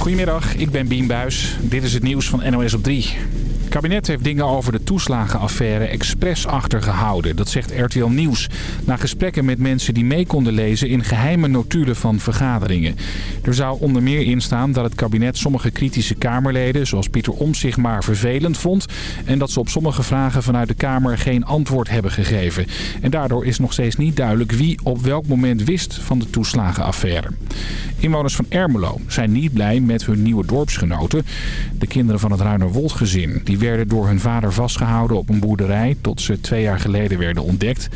Goedemiddag, ik ben Bien Buis. Dit is het nieuws van NOS op 3. Het kabinet heeft dingen over de toeslagenaffaire expres achtergehouden. Dat zegt RTL Nieuws. Na gesprekken met mensen die mee konden lezen in geheime notulen van vergaderingen. Er zou onder meer in staan dat het kabinet sommige kritische Kamerleden... zoals Pieter Omtzigt maar vervelend vond... en dat ze op sommige vragen vanuit de Kamer geen antwoord hebben gegeven. En daardoor is nog steeds niet duidelijk wie op welk moment wist van de toeslagenaffaire. Inwoners van Ermelo zijn niet blij met hun nieuwe dorpsgenoten. De kinderen van het Ruinerwold-gezin. Die werden door hun vader vastgehouden op een boerderij tot ze twee jaar geleden werden ontdekt.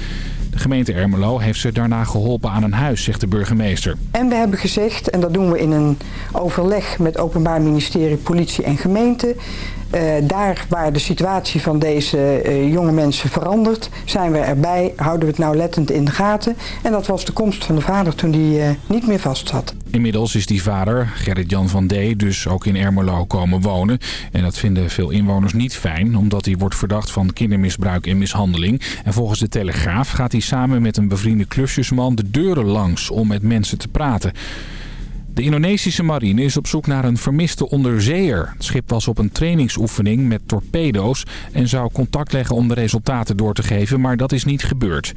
De gemeente Ermelo heeft ze daarna geholpen aan een huis, zegt de burgemeester. En we hebben gezegd, en dat doen we in een overleg met Openbaar Ministerie, Politie en Gemeente... Uh, daar waar de situatie van deze uh, jonge mensen verandert, zijn we erbij, houden we het nauwlettend in de gaten. En dat was de komst van de vader toen hij uh, niet meer vast zat. Inmiddels is die vader, Gerrit-Jan van D., dus ook in Ermelo komen wonen. En dat vinden veel inwoners niet fijn, omdat hij wordt verdacht van kindermisbruik en mishandeling. En volgens de Telegraaf gaat hij samen met een bevriende klusjesman de deuren langs om met mensen te praten. De Indonesische marine is op zoek naar een vermiste onderzeeër. Het schip was op een trainingsoefening met torpedo's en zou contact leggen om de resultaten door te geven, maar dat is niet gebeurd.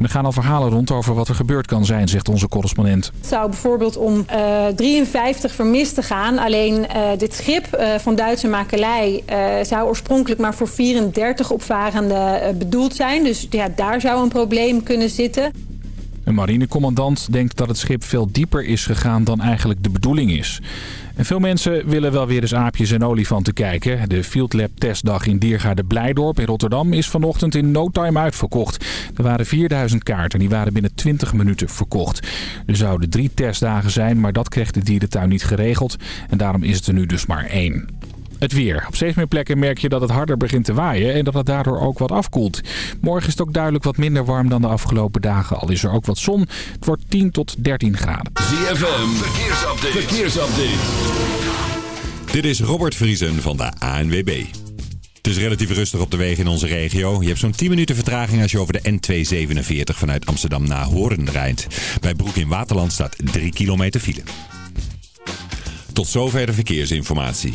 Er gaan al verhalen rond over wat er gebeurd kan zijn, zegt onze correspondent. Het zou bijvoorbeeld om uh, 53 vermisten gaan. Alleen uh, dit schip uh, van Duitse makelij zou oorspronkelijk maar voor 34 opvarenden bedoeld zijn. Dus ja, daar zou een probleem kunnen zitten. Een marinecommandant denkt dat het schip veel dieper is gegaan dan eigenlijk de bedoeling is. En veel mensen willen wel weer eens aapjes en olifanten kijken. De Field Lab testdag in Diergaarde Blijdorp in Rotterdam is vanochtend in no time uitverkocht. Er waren 4000 kaarten, die waren binnen 20 minuten verkocht. Er zouden drie testdagen zijn, maar dat kreeg de dierentuin niet geregeld. En daarom is het er nu dus maar één. Het weer. Op steeds meer plekken merk je dat het harder begint te waaien en dat het daardoor ook wat afkoelt. Morgen is het ook duidelijk wat minder warm dan de afgelopen dagen, al is er ook wat zon. Het wordt 10 tot 13 graden. ZFM, verkeersupdate. verkeersupdate. Dit is Robert Vriesen van de ANWB. Het is relatief rustig op de wegen in onze regio. Je hebt zo'n 10 minuten vertraging als je over de N247 vanuit Amsterdam naar Hoorn rijdt. Bij Broek in Waterland staat 3 kilometer file. Tot zover de verkeersinformatie.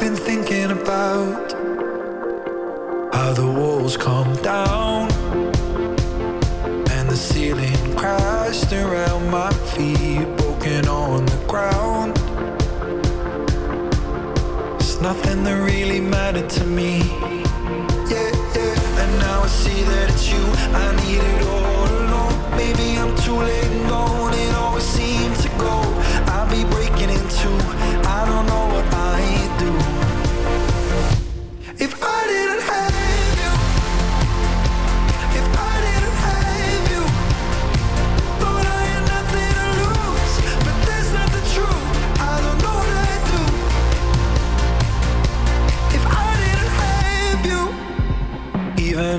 been thinking about how the walls come down and the ceiling crashed around my feet, broken on the ground. It's nothing that really mattered to me. Yeah, yeah. And now I see that it's you. I need it all along. Maybe I'm too late.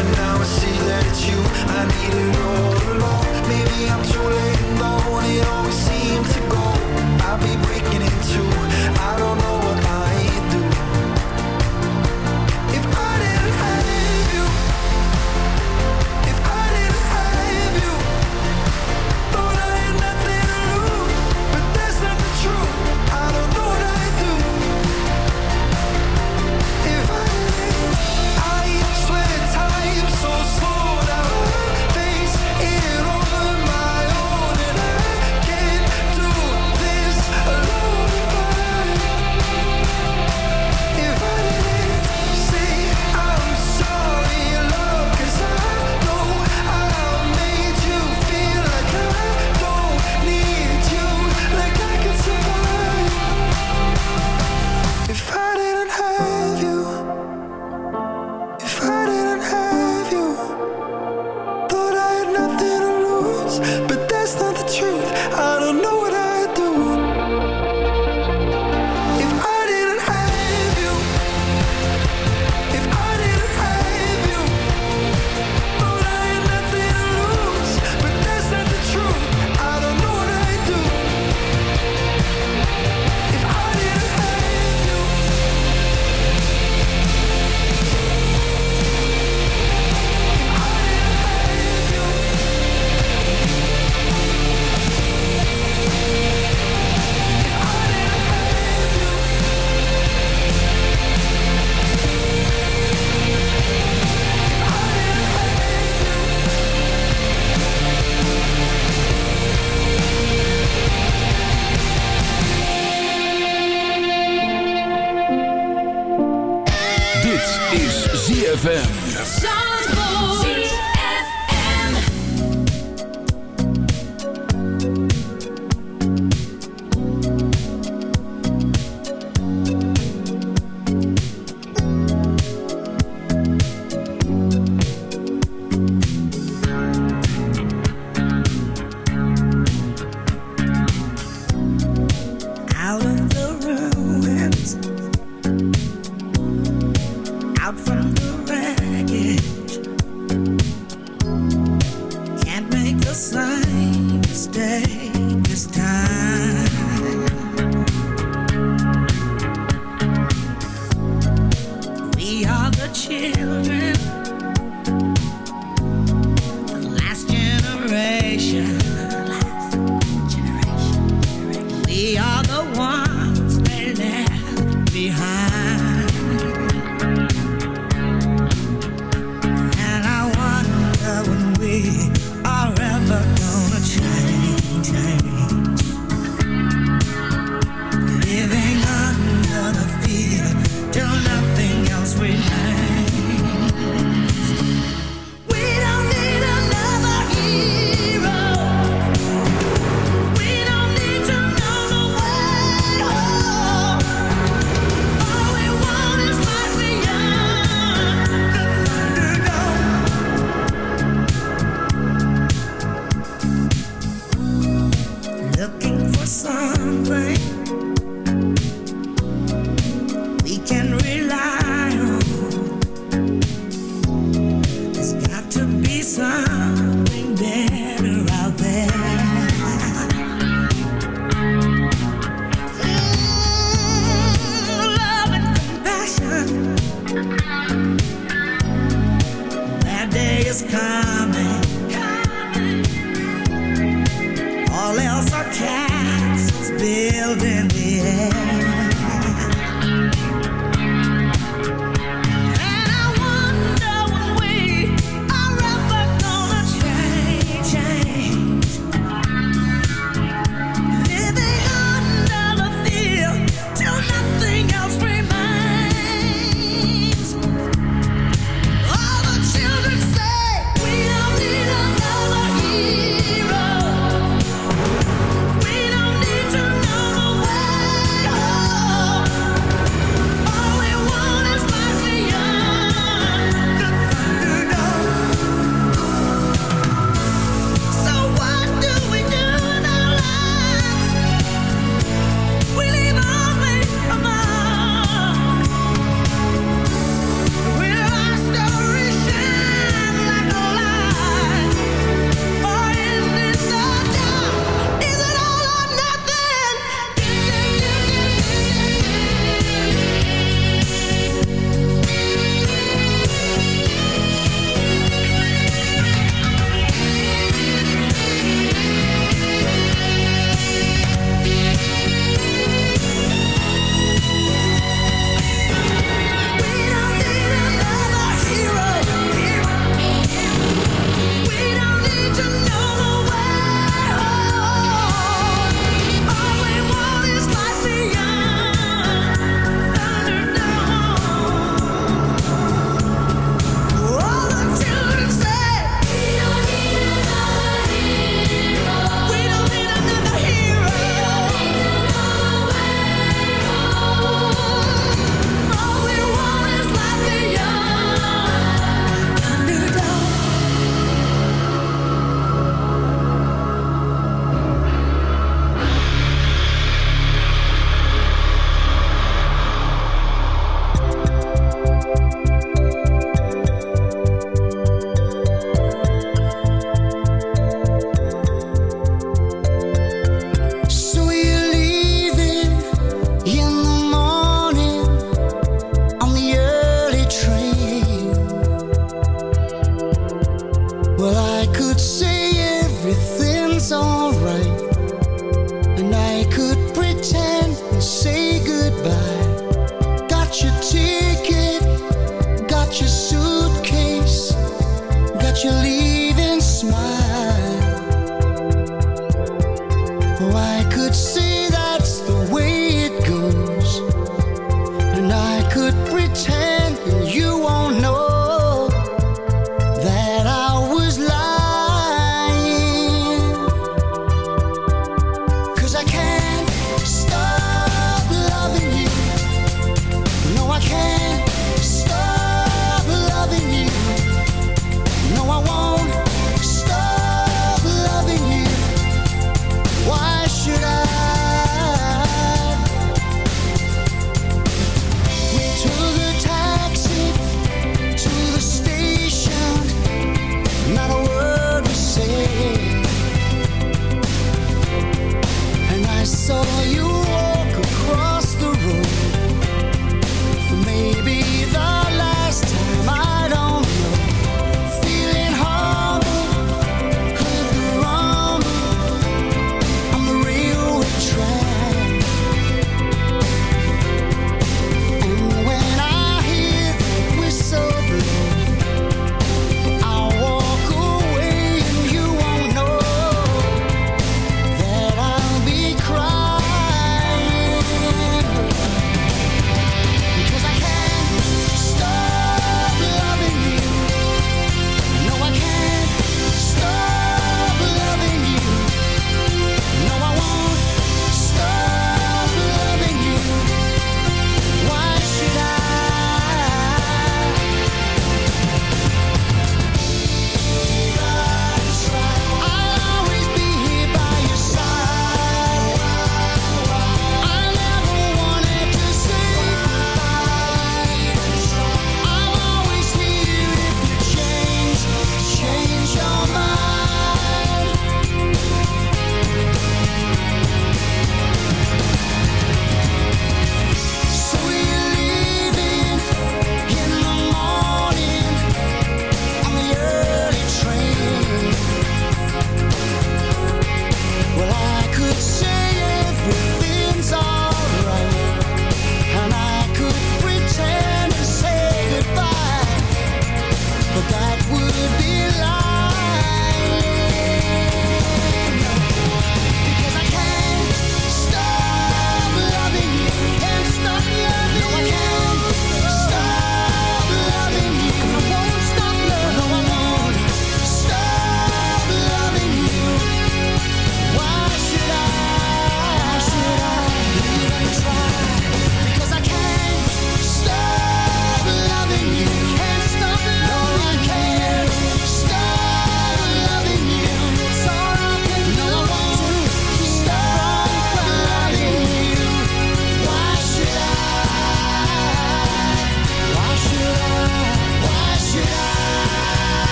And now I see that it's you I needed all along. Maybe I'm too late now It always seems to go. I'll be breaking in I don't know what I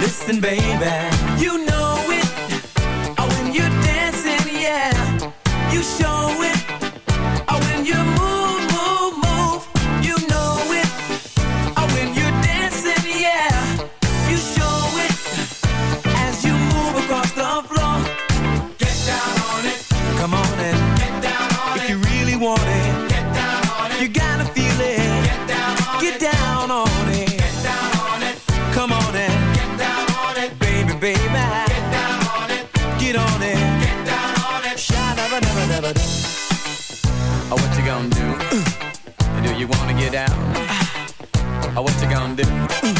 Listen, baby, you know Sunday.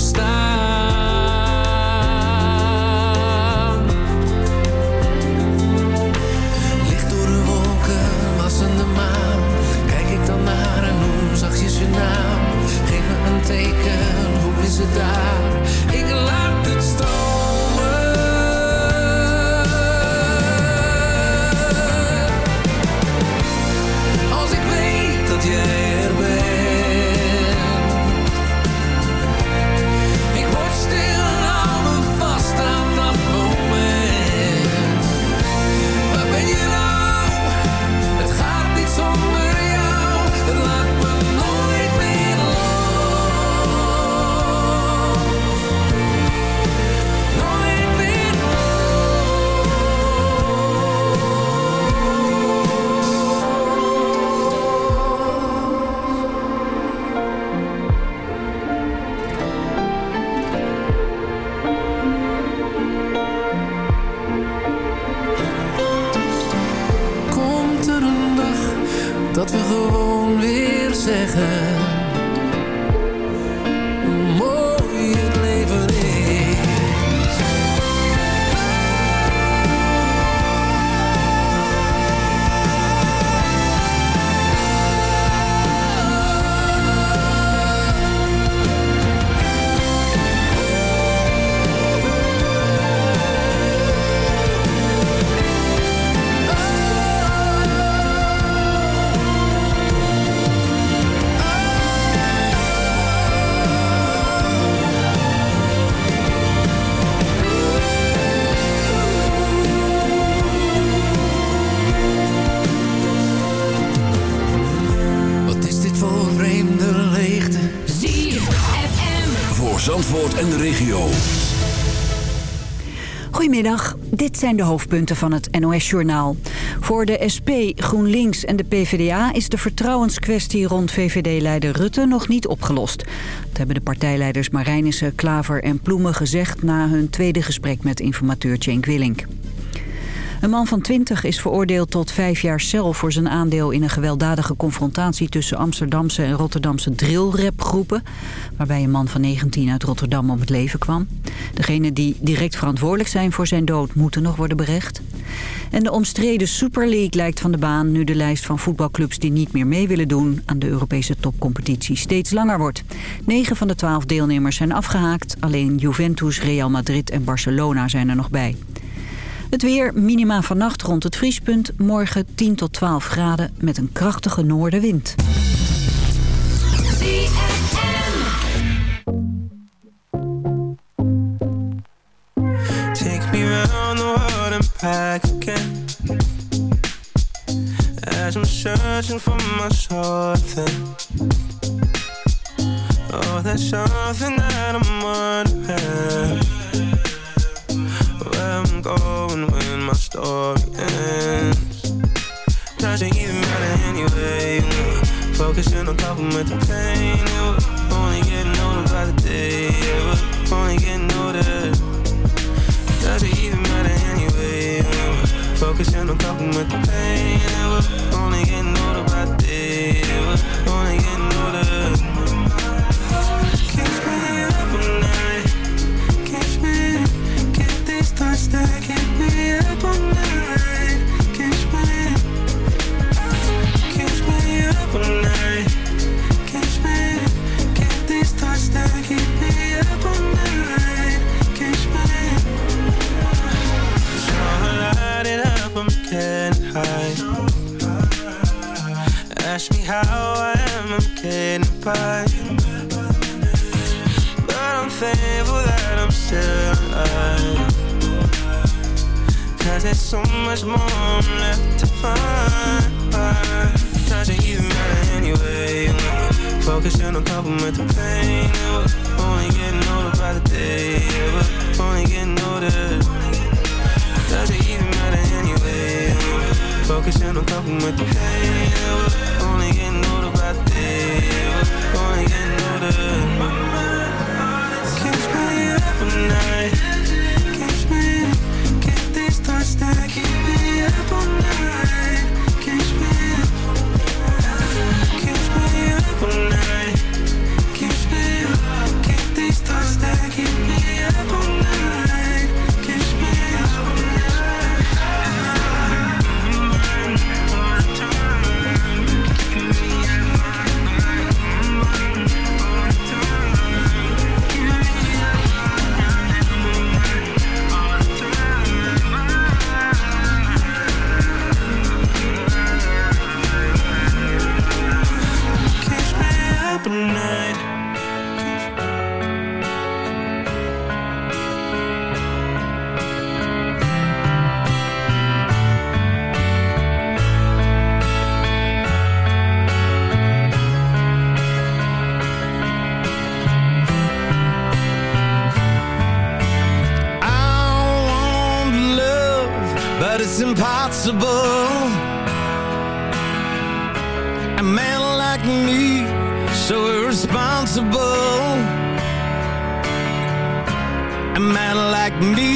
Blijf heel even staan. Zandvoort en de regio. Goedemiddag, dit zijn de hoofdpunten van het NOS-journaal. Voor de SP, GroenLinks en de PvdA is de vertrouwenskwestie rond VVD-leider Rutte nog niet opgelost. Dat hebben de partijleiders Marijnissen, Klaver en Ploemen gezegd na hun tweede gesprek met informateur Cenk Willink. Een man van 20 is veroordeeld tot vijf jaar cel voor zijn aandeel in een gewelddadige confrontatie tussen Amsterdamse en Rotterdamse drillrapgroepen, waarbij een man van 19 uit Rotterdam om het leven kwam. Degenen die direct verantwoordelijk zijn voor zijn dood moeten nog worden berecht. En de omstreden Super League lijkt van de baan nu de lijst van voetbalclubs die niet meer mee willen doen aan de Europese topcompetitie steeds langer wordt. 9 van de 12 deelnemers zijn afgehaakt, alleen Juventus, Real Madrid en Barcelona zijn er nog bij. Het weer, minima vannacht rond het vriespunt. Morgen 10 tot 12 graden met een krachtige noordenwind. Take me round the world and back again. As I'm searching for my something. Oh, there's something that I'm wondering. where I'm going when my story ends. Does it even matter anyway. Focusing on coping with the pain. Yeah, we're only getting older by the day. Yeah, we're only getting older. Does it even matter anyway. Focusing on coping with the pain. Yeah, we're only getting older by the day. Yeah, we're only getting older. stacking impossible. A man like me So irresponsible. A man like me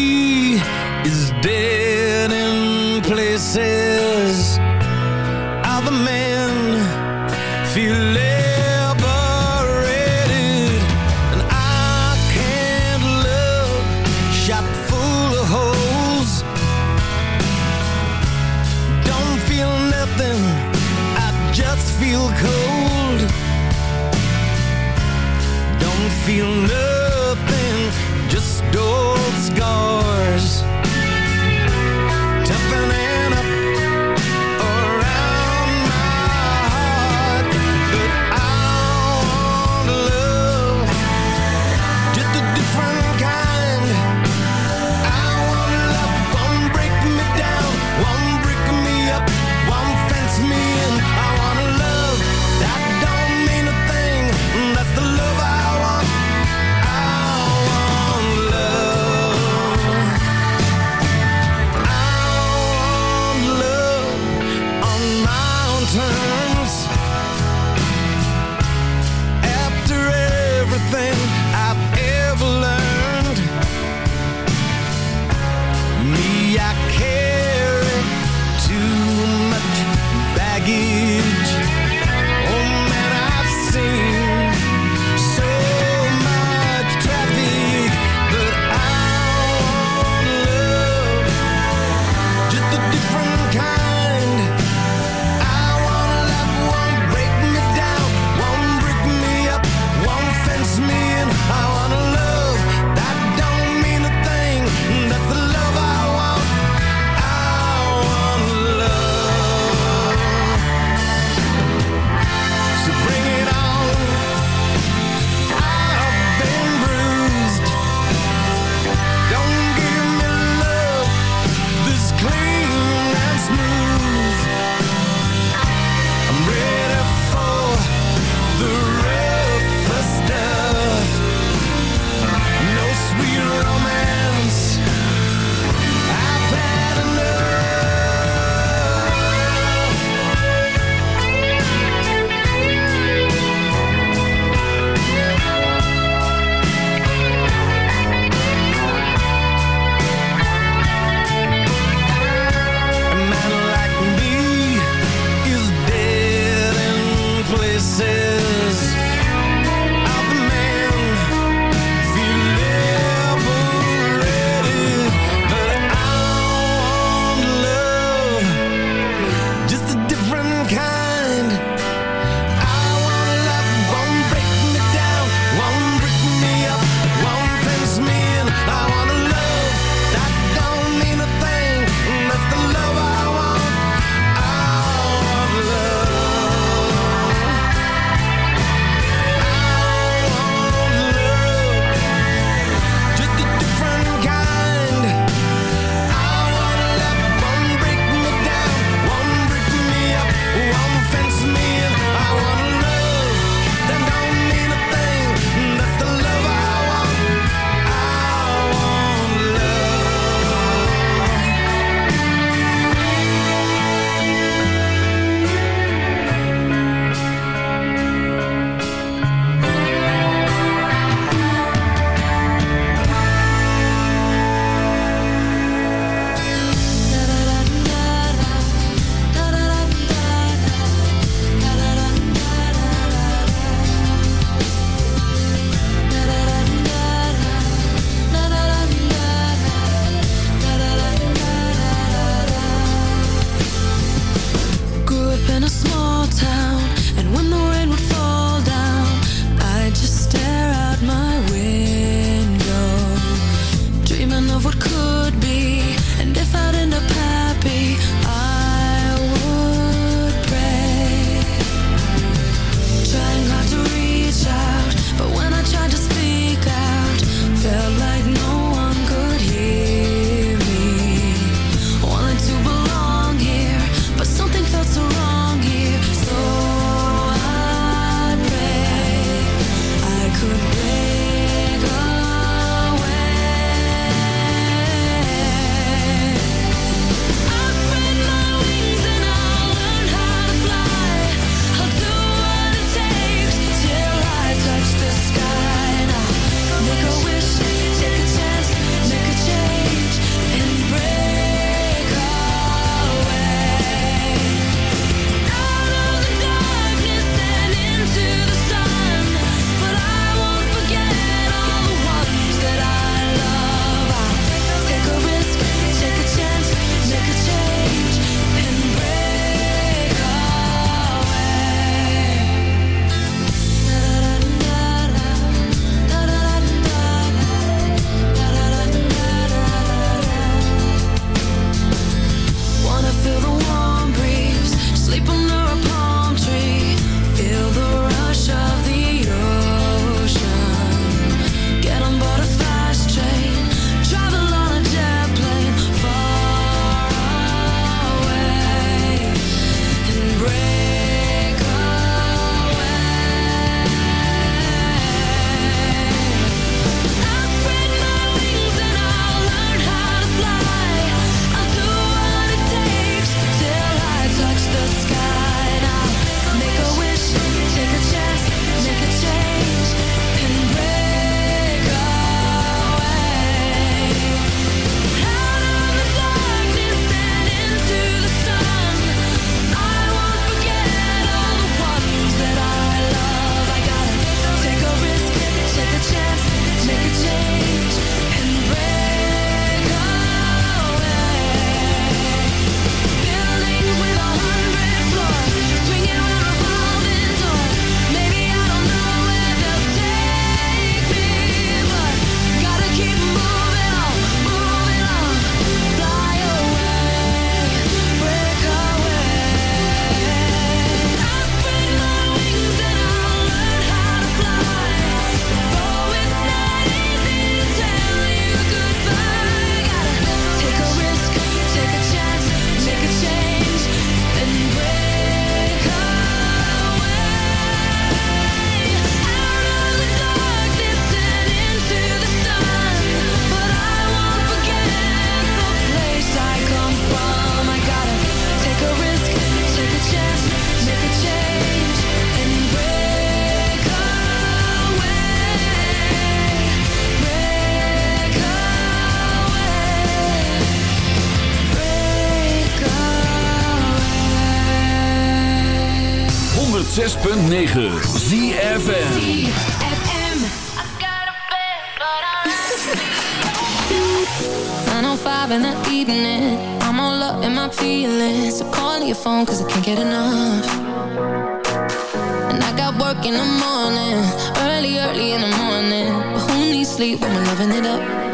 106.9 ZFN oh Five in the evening. I'm all up in my feelings. So call your phone cause I can't get enough. And I got work in the morning. Early, early in the morning. But who needs sleep when we're loving it up?